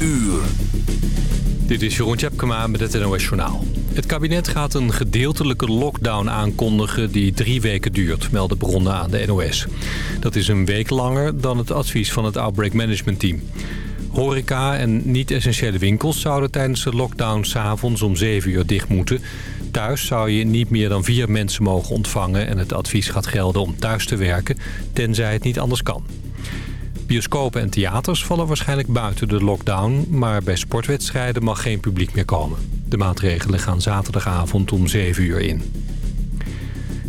uur. Dit is Jeroen Tjepkema met het NOS Journaal. Het kabinet gaat een gedeeltelijke lockdown aankondigen die drie weken duurt, melden bronnen aan de NOS. Dat is een week langer dan het advies van het Outbreak Management Team. Horeca en niet-essentiële winkels zouden tijdens de lockdown s'avonds om 7 uur dicht moeten. Thuis zou je niet meer dan vier mensen mogen ontvangen... en het advies gaat gelden om thuis te werken, tenzij het niet anders kan. Bioscopen en theaters vallen waarschijnlijk buiten de lockdown... maar bij sportwedstrijden mag geen publiek meer komen. De maatregelen gaan zaterdagavond om 7 uur in.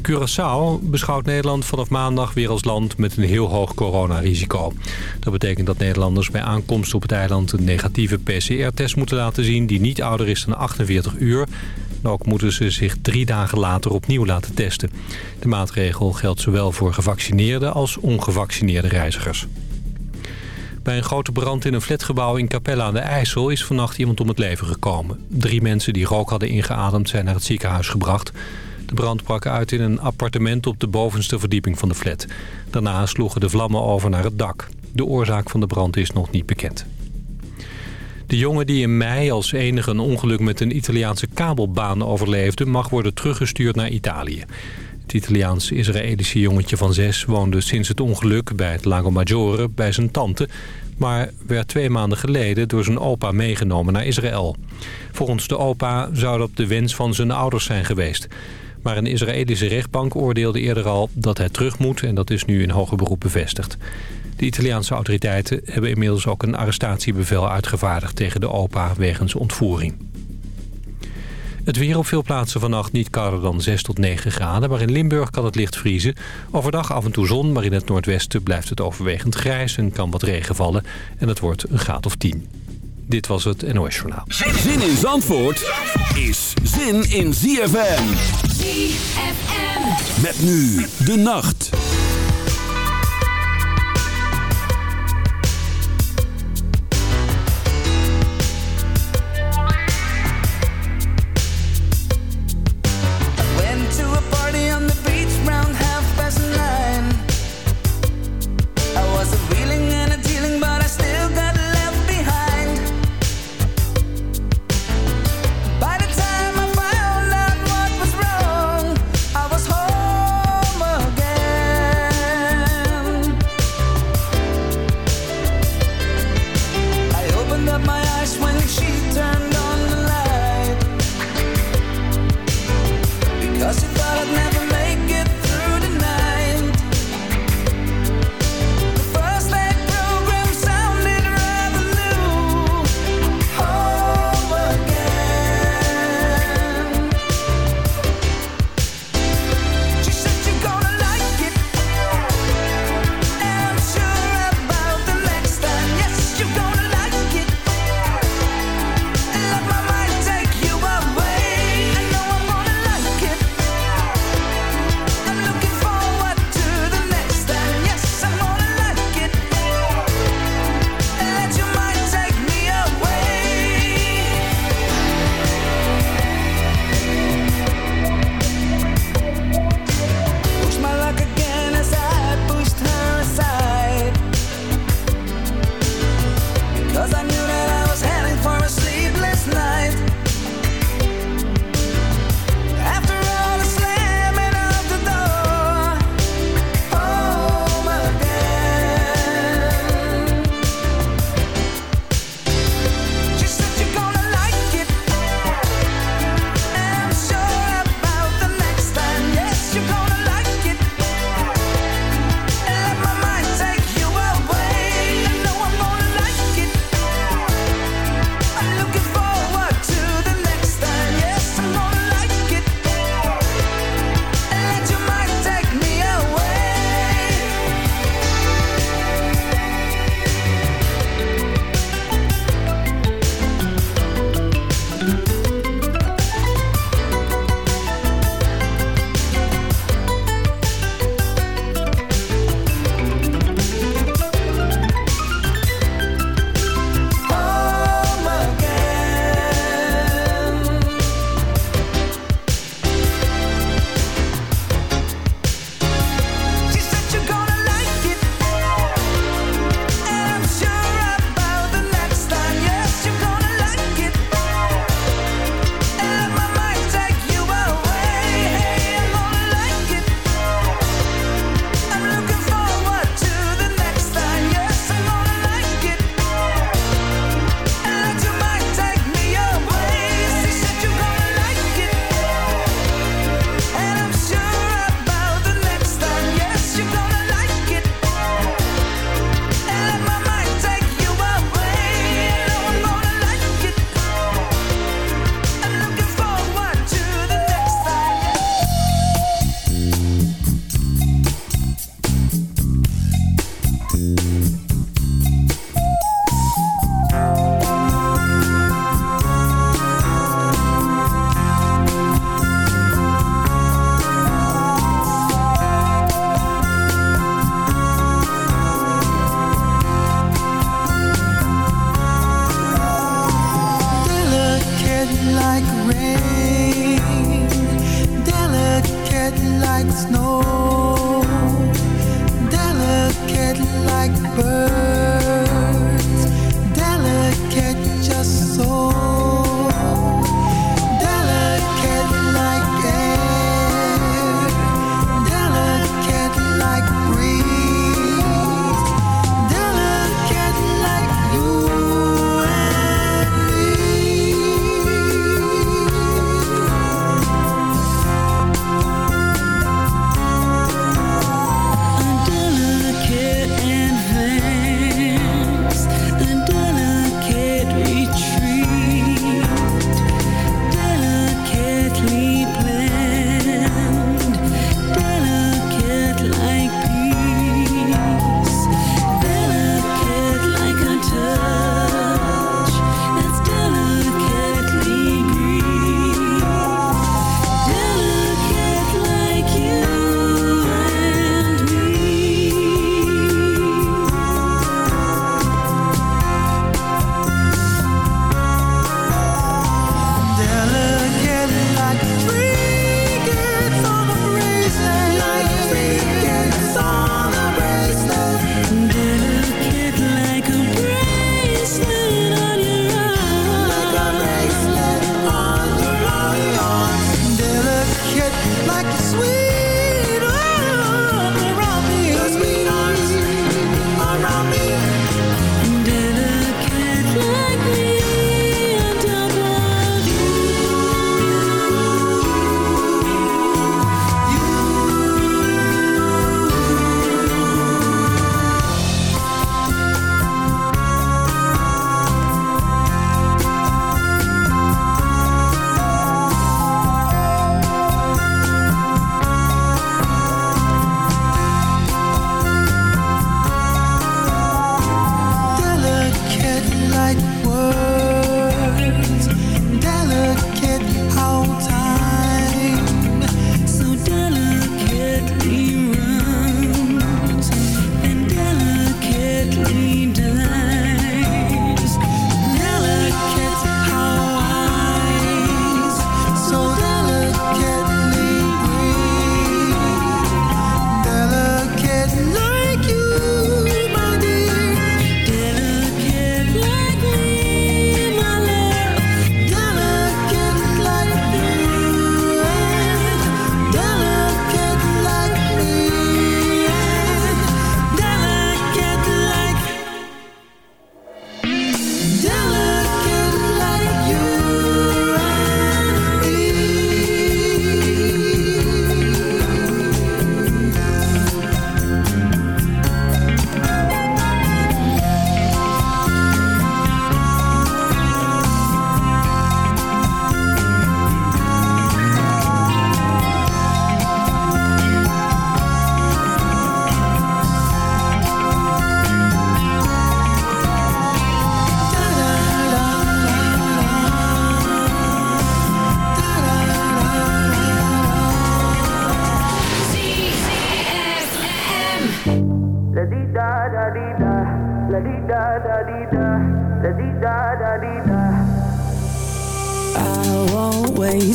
Curaçao beschouwt Nederland vanaf maandag weer als land met een heel hoog coronarisico. Dat betekent dat Nederlanders bij aankomst op het eiland een negatieve PCR-test moeten laten zien... die niet ouder is dan 48 uur. Ook moeten ze zich drie dagen later opnieuw laten testen. De maatregel geldt zowel voor gevaccineerde als ongevaccineerde reizigers. Bij een grote brand in een flatgebouw in Capella aan de IJssel is vannacht iemand om het leven gekomen. Drie mensen die rook hadden ingeademd zijn naar het ziekenhuis gebracht. De brand brak uit in een appartement op de bovenste verdieping van de flat. Daarna sloegen de vlammen over naar het dak. De oorzaak van de brand is nog niet bekend. De jongen die in mei als enige een ongeluk met een Italiaanse kabelbaan overleefde... mag worden teruggestuurd naar Italië. Het Italiaans-Israëlische jongetje van zes woonde sinds het ongeluk bij het Lago Maggiore bij zijn tante... maar werd twee maanden geleden door zijn opa meegenomen naar Israël. Volgens de opa zou dat de wens van zijn ouders zijn geweest. Maar een Israëlische rechtbank oordeelde eerder al dat hij terug moet... en dat is nu in hoger beroep bevestigd. De Italiaanse autoriteiten hebben inmiddels ook een arrestatiebevel uitgevaardigd... tegen de opa wegens ontvoering. Het weer op veel plaatsen vannacht niet kouder dan 6 tot 9 graden... maar in Limburg kan het licht vriezen. Overdag af en toe zon, maar in het noordwesten blijft het overwegend grijs... en kan wat regen vallen en het wordt een graad of 10. Dit was het NOS Journaal. Zin in Zandvoort is zin in ZFM. ZFM. Met nu de nacht.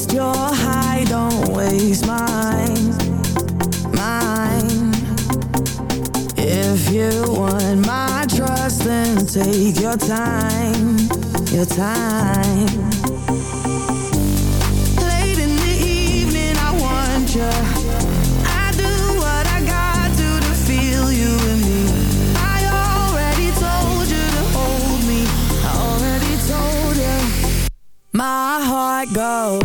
waste your high, don't waste mine, mine. If you want my trust, then take your time, your time. Late in the evening, I want you. My heart goes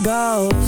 Ever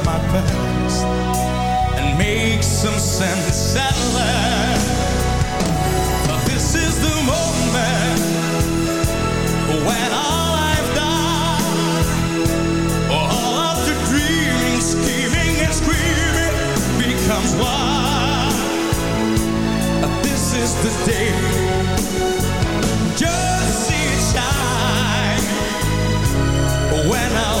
my past and make some sense at last. But This is the moment when screaming becomes one. This is the day. Just see it shine when all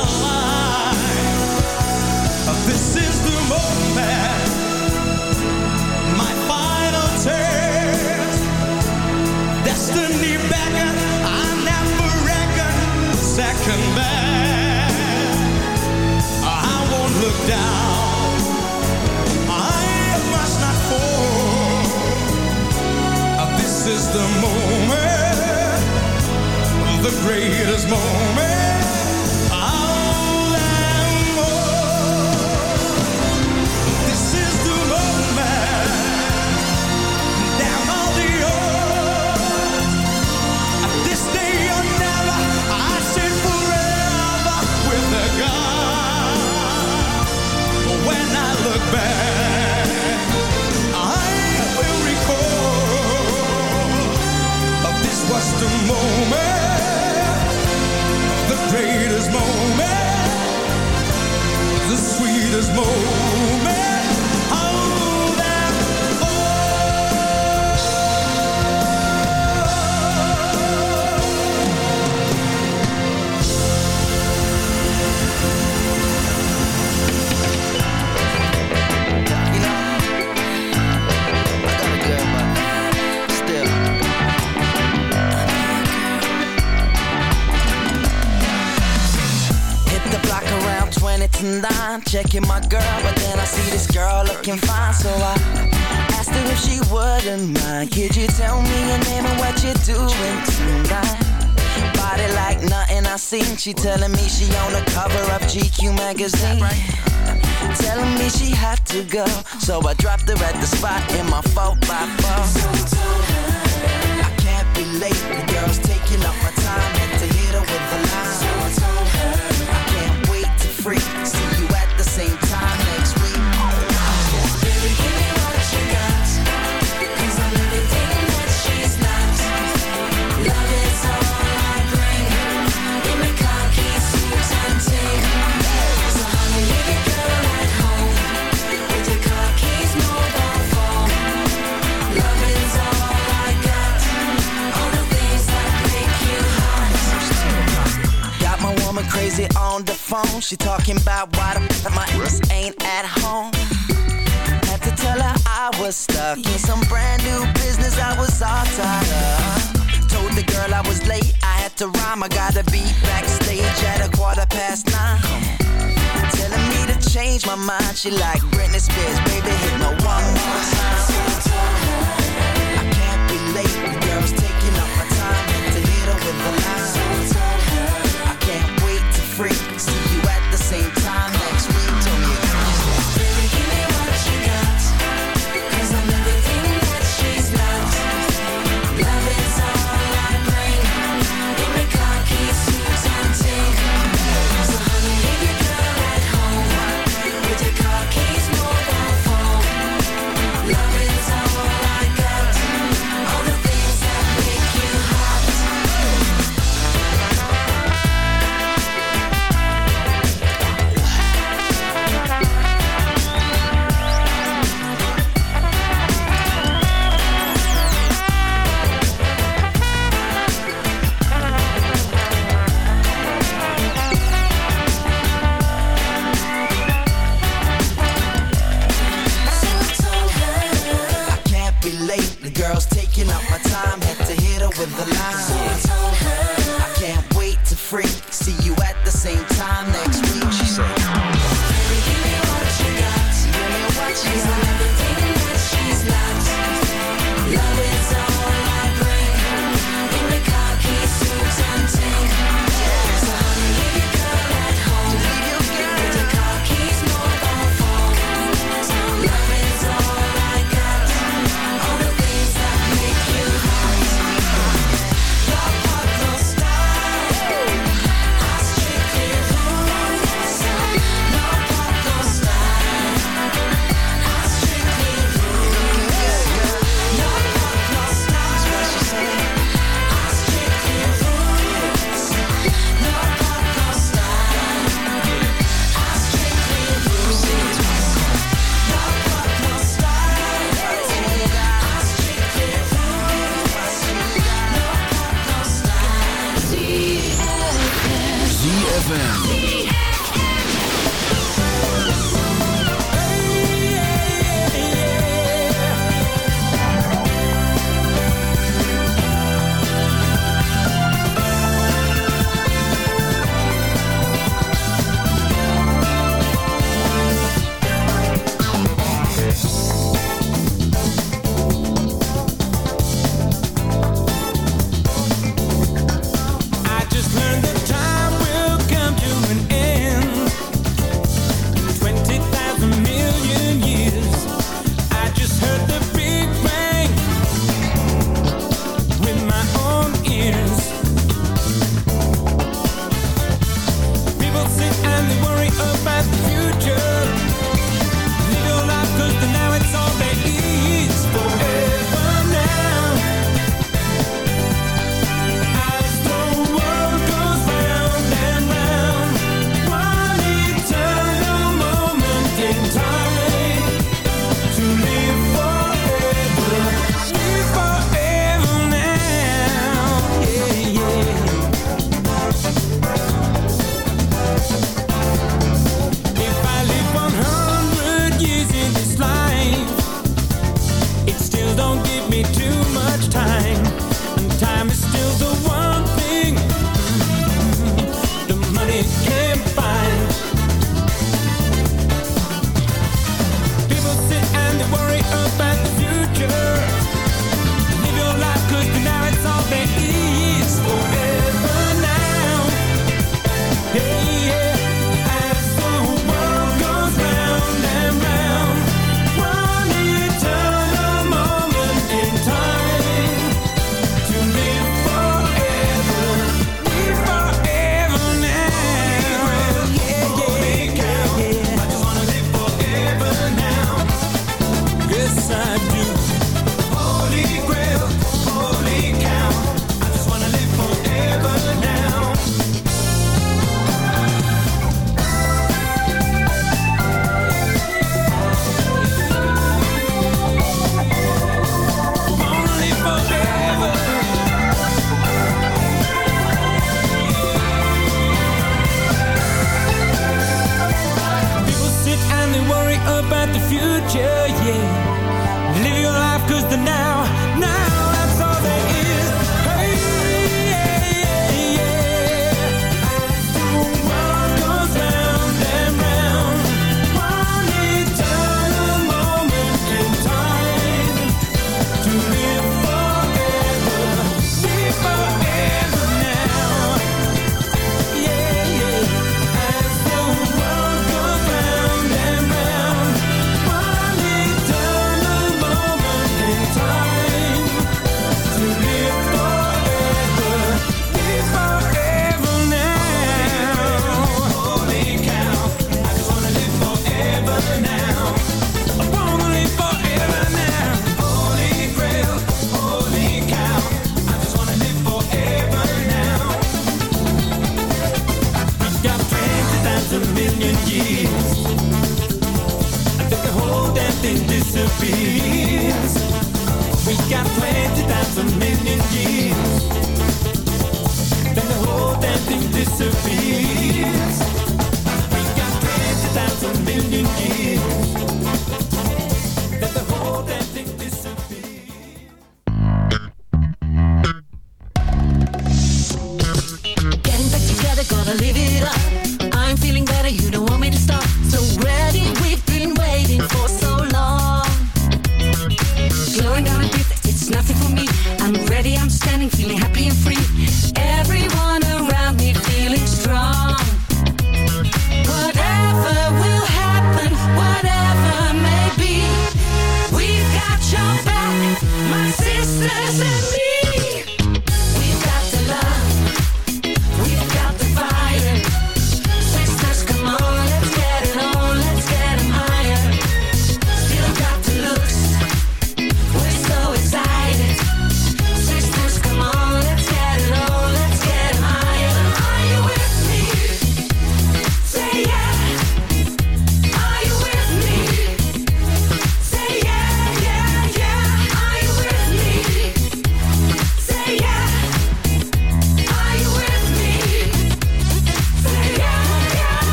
This is the moment, my final test. Destiny beckon, She telling me she on the cover of GQ magazine. Telling me she had to go. So I dropped her at the spot in my 4x4 I can't be late, the girl's taking up my time She talking about why the my ass ain't at home. Had to tell her I was stuck in some brand new business I was all tied up. Told the girl I was late, I had to rhyme. I gotta be backstage at a quarter past nine. Telling me to change my mind. She like Britney Spears, baby, hit my one more time. I can't be late, the girls freak.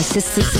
My sisters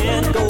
can't go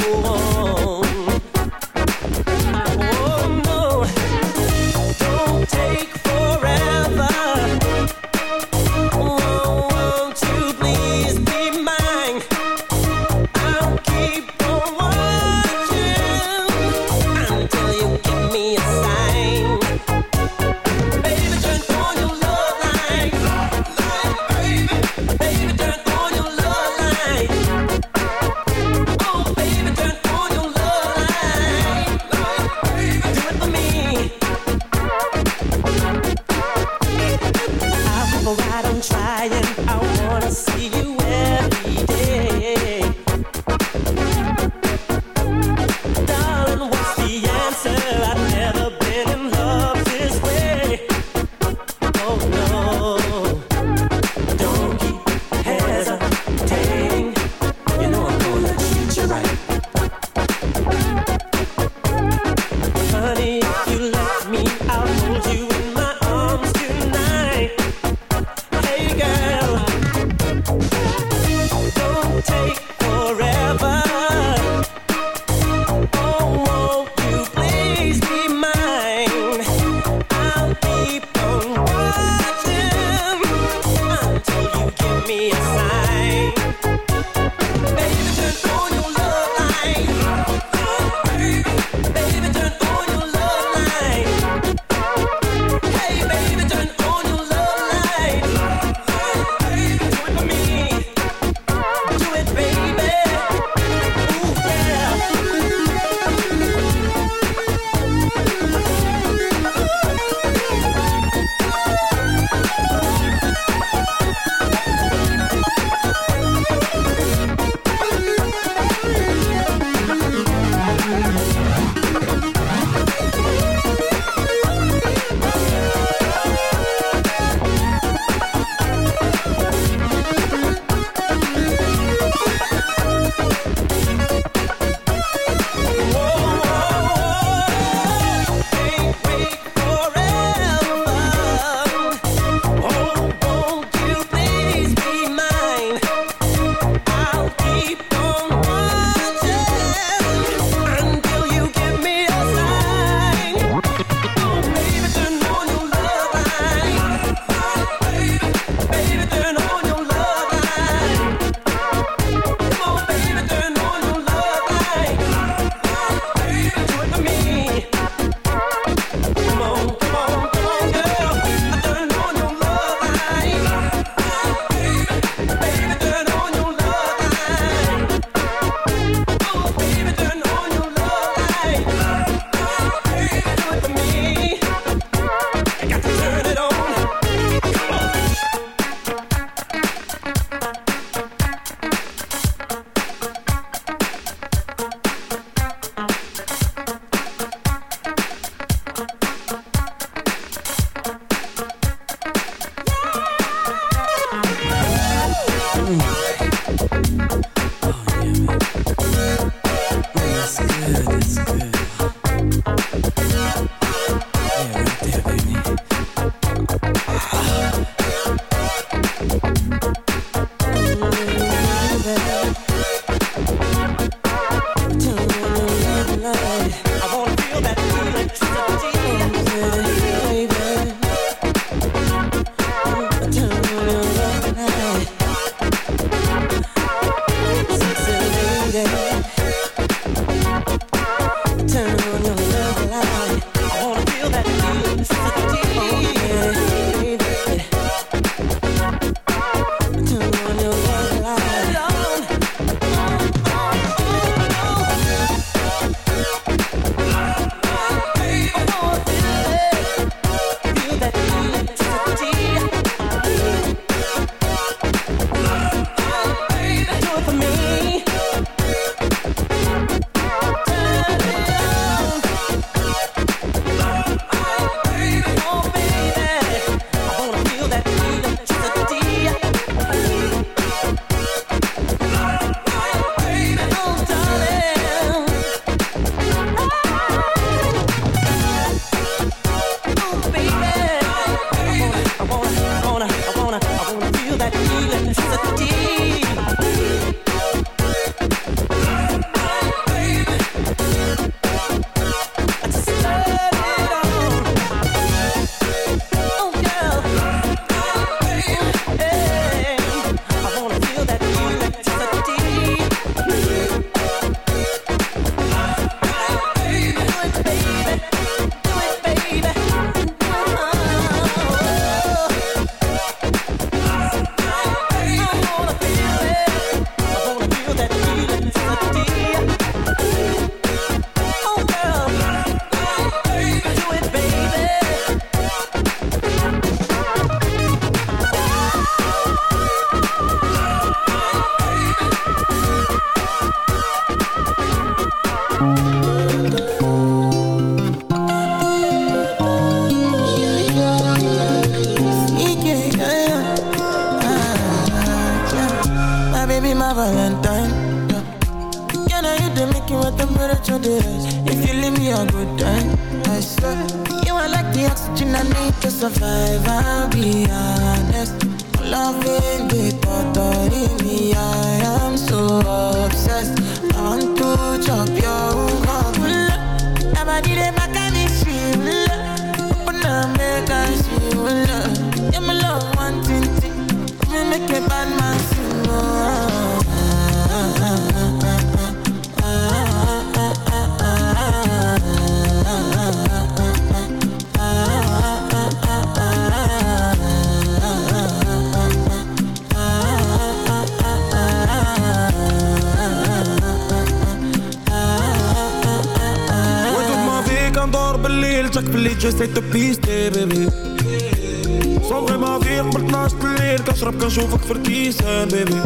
كيسان بيبي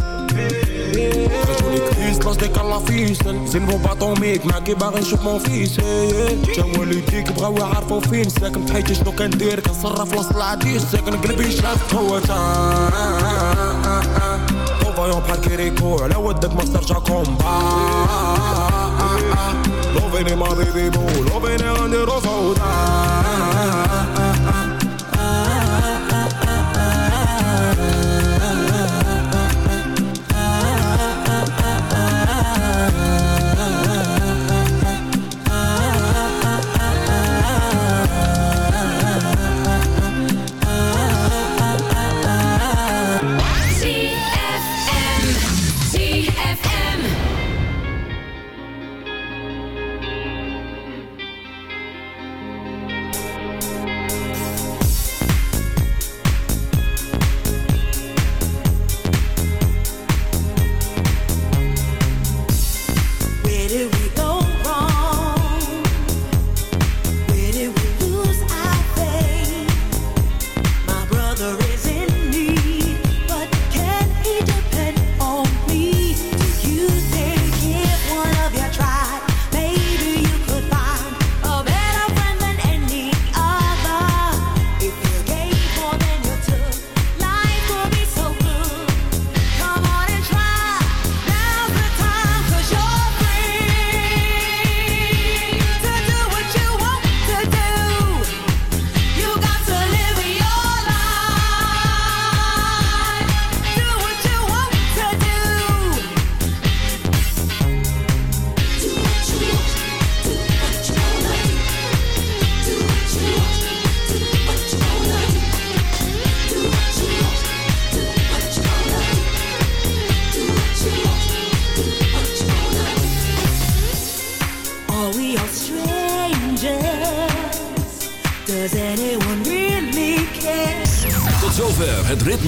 خدوني كريس ديك على فيسن زين ربع طوميك معاكي باغي نشوف مون فيس جا والديك بغاو يعرفو فين ساكن في حياتي شنو كندير كنصرف وسط العديس ساكن قلبي شاف هو فايون بحال كيريكو على ودك ما ترجع كومبا لوفيني ما بيبي بو لوفيني غنديرو فوضى